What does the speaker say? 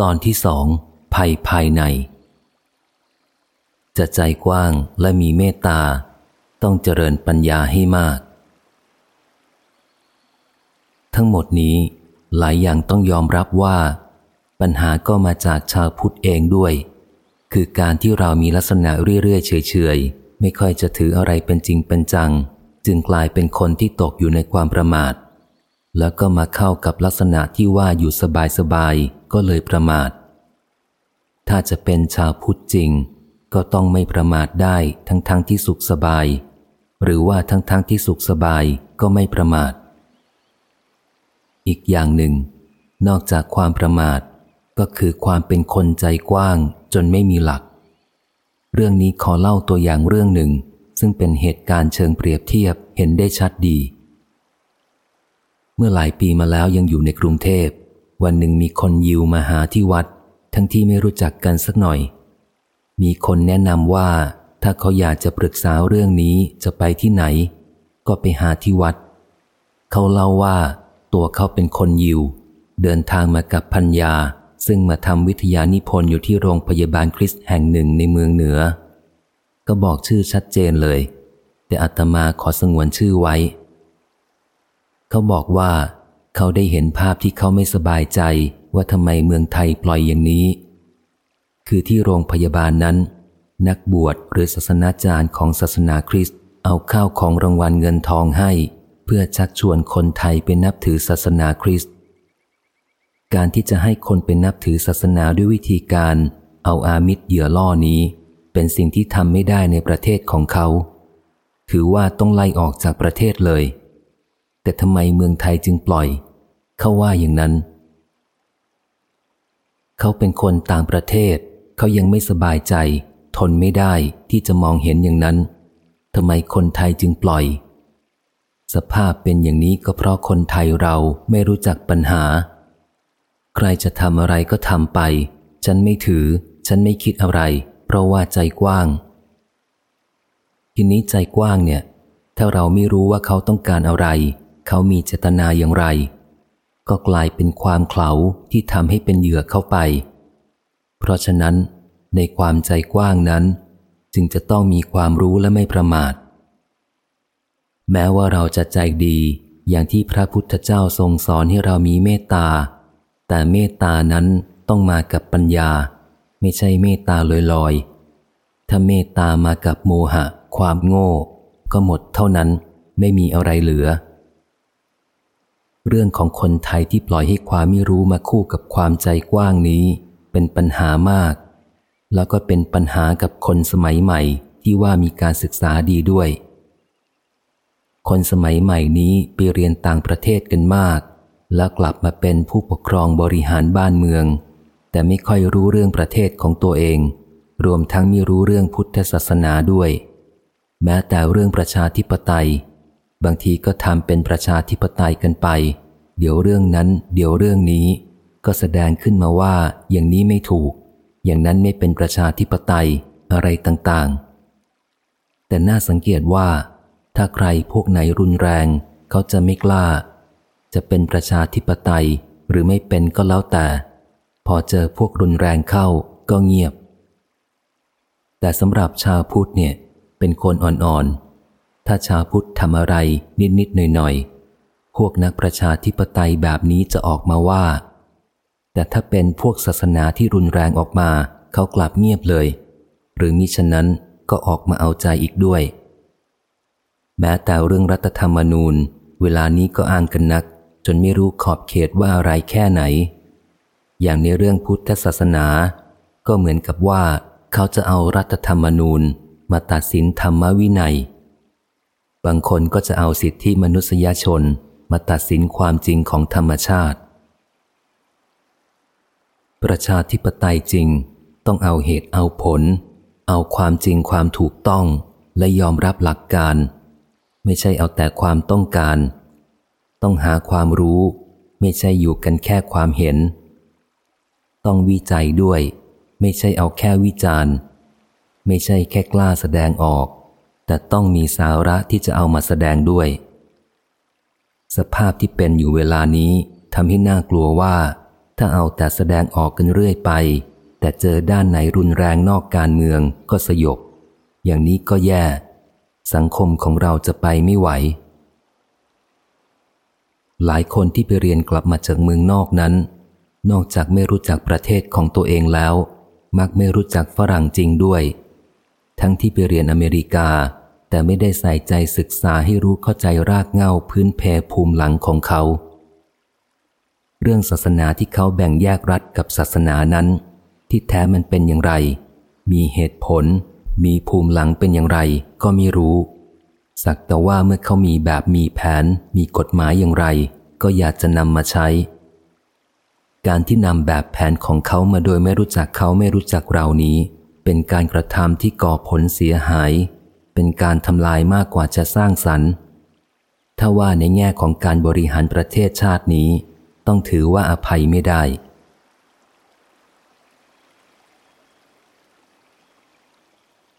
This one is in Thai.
ตอนที่สองภัยภายใน จะใจกว้างและมีเมตตา ต้องเจริญปัญญาให้มาก ทั้งหมดนี้หลายอย่างต้องยอมรับว่า ปัญหาก็มาจากชาวพุทธเองด้วย คือการที่เรามีลักษณะเรื่อยๆเฉยๆ ไม่ค่อยจะถืออะไรเป็นจริงเป็นจัง จึงกลายเป็นคนที่ตกอยู่ในความประมาท แล้วก็มาเข้ากับลักษณะที่ว่าอยู่สบายๆ ก็เลยประมาท ถ้าจะเป็นชาวพุทธจริง ก็ต้องไม่ประมาทได้ทั้งๆทที่สุขสบาย หรือว่าทั้งๆทที่สุขสบายก็ไม่ประมาท อีกอย่างหนึ่ง นอกจากความประมาทก็คือความเป็นคนใจกว้างจนไม่มีหลัก เรื่องนี้ขอเล่าตัวอย่างเรื่องหนึ่ง ซึ่งเป็นเหตุการณ์เชิงเปรียบเทียบเห็นได้ชัดดี เมื่อหลายปีมาแล้วยังอยู่ในกรุงเทพ วันหนึ่งมีคนยิวมาหาที่วัด ทั้งที่ไม่รู้จักกันสักหน่อย มีคนแนะนำว่าถ้าเขาอยากจะปรึกษาเรื่องนี้จะไปที่ไหน ก็ไปหาที่วัด เขาเล่าว่าตัวเขาเป็นคนยิว เดินทางมากับพัญญา ซึ่งมาทำวิทยานิพนธ์อยู่ที่โรงพยาบาลคริสต์แห่งหนึ่งในเมืองเหนือ ก็บอกชื่อชัดเจนเลย แต่อัตมาขอสงวนชื่อไว้ เขาบอกว่า เขาได้เห็นภาพที่เขาไม่สบายใจว่าทำไมเมืองไทยปล่อยอย่างนี้ คือที่โรงพยาบาลนั้น นักบวชหรือศาสนาจารย์ของศาสนาคริสต์เอาข้าวของรางวัลเงินทองให้ เพื่อชักชวนคนไทยเป็นนับถือศาสนาคริสต์การที่จะให้คนเป็นนับถือศาสนาด้วยวิธีการ เอาอามิตรเหยื่อล่อนี้ เป็นสิ่งที่ทำไม่ได้ในประเทศของเขา ถือว่าต้องไล่ออกจากประเทศเลย แต่ทำไมเมืองไทยจึงปล่อย เขาว่าอย่างนั้น เขาเป็นคนต่างประเทศ เขายังไม่สบายใจ ทนไม่ได้ที่จะมองเห็นอย่างนั้นทำไมคนไทยจึงปล่อย สภาพเป็นอย่างนี้ก็เพราะคนไทยเราไม่รู้จักปัญหา ใครจะทำอะไรก็ทำไป ฉันไม่ถือ ฉันไม่คิดอะไร เพราะว่าใจกว้าง ทีนี้ใจกว้างเนี่ย ถ้าเราไม่รู้ว่าเขาต้องการอะไร เขามีเจตนาอย่างไร ก็กลายเป็นความเขาที่ทำให้เป็นเหยื่อเข้าไป เพราะฉะนั้นในความใจกว้างนั้น จึงจะต้องมีความรู้และไม่ประมาท แม้ว่าเราจะใจดีอย่างที่พระพุทธเจ้าทรงสอนให้เรามีเมตตา แต่เมตตานั้นต้องมากับปัญญา ไม่ใช่เมตตาลอยๆ ถ้าเมตตามากับโมหะ ความโง่ ก็หมดเท่านั้นไม่มีอะไรเหลือ เรื่องของคนไทยที่ปล่อยให้ความไม่รู้มาคู่กับความใจกว้างนี้ เป็นปัญหามาก แล้วก็เป็นปัญหากับคนสมัยใหม่ที่ว่ามีการศึกษาดีด้วย คนสมัยใหม่นี้ไปเรียนต่างประเทศกันมาก แล้วกลับมาเป็นผู้ปกครองบริหารบ้านเมือง แต่ไม่ค่อยรู้เรื่องประเทศของตัวเอง รวมทั้งไม่รู้เรื่องพุทธศาสนาด้วย แม้แต่เรื่องประชาธิปไตย บางทีก็ทำเป็นประชาธิปไตยกันไป เดี๋ยวเรื่องนั้น เดี๋ยวเรื่องนี้ ก็แสดงขึ้นมาว่าอย่างนี้ไม่ถูก อย่างนั้นไม่เป็นประชาธิปไตยอะไรต่างๆ แต่น่าสังเกตว่า ถ้าใครพวกไหนรุนแรง เขาจะไม่กล้า จะเป็นประชาธิปไตยหรือไม่เป็นก็แล้วแต่ พอเจอพวกรุนแรงเข้าก็เงียบ แต่สำหรับชาวพุทธเนี่ยเป็นคนอ่อนๆ ถ้าชาวพุทธทำอะไรนิดๆหน่อยๆ พวกนักประชาธิปไตยแบบนี้จะออกมาว่า แต่ถ้าเป็นพวกศาสนาที่รุนแรงออกมา เขากลับเงียบเลย หรือมิฉะนั้นก็ออกมาเอาใจอีกด้วย แม้แต่เรื่องรัฐธรรมนูญ เวลานี้ก็อ้างกันนัก จนไม่รู้ขอบเขตว่าอะไรแค่ไหน อย่างในเรื่องพุทธศาสนา ก็เหมือนกับว่า เขาจะเอารัฐธรรมนูญ มาตัดสินธรรมวินัย บางคนก็จะเอาสิทธิมนุษยชนมาตัดสินความจริงของธรรมชาติ ประชาธิปไตยจริงต้องเอาเหตุเอาผล เอาความจริงความถูกต้องและยอมรับหลักการ ไม่ใช่เอาแต่ความต้องการ ต้องหาความรู้ ไม่ใช่อยู่กันแค่ความเห็น ต้องวิจัยด้วย ไม่ใช่เอาแค่วิจารณ์ ไม่ใช่แค่กล้าแสดงออก แต่ต้องมีสาระที่จะเอามาแสดงด้วย สภาพที่เป็นอยู่เวลานี้ทำให้น่ากลัวว่า ถ้าเอาแต่แสดงออกกันเรื่อยไป แต่เจอด้านไหนรุนแรงนอกการเมืองก็สยบ อย่างนี้ก็แย่ สังคมของเราจะไปไม่ไหว หลายคนที่ไปเรียนกลับมาจากเมืองนอกนั้น นอกจากไม่รู้จักประเทศของตัวเองแล้ว มักไม่รู้จักฝรั่งจริงด้วย ทั้งที่ไปเรียนอเมริกา แต่ไม่ได้ใส่ใจศึกษาให้รู้เข้าใจรากเหง้าพื้นเพภูมิหลังของเขา เรื่องศาสนาที่เขาแบ่งแยกรัฐกับศาสนานั้น ที่แท้มันเป็นอย่างไร มีเหตุผล มีภูมิหลังเป็นอย่างไร ก็ไม่รู้ สักแต่ว่าเมื่อเขามีแบบมีแผน มีกฎหมายอย่างไร ก็อยากจะนำมาใช้การที่นำแบบแผนของเขามาโดยไม่รู้จักเขาไม่รู้จักเรานี้ เป็นการกระทำที่ก่อผลเสียหาย เป็นการทำลายมากกว่าจะสร้างสรรค์ ถ้าว่าในแง่ของการบริหารประเทศชาตินี้ ต้องถือว่าอภัยไม่ได้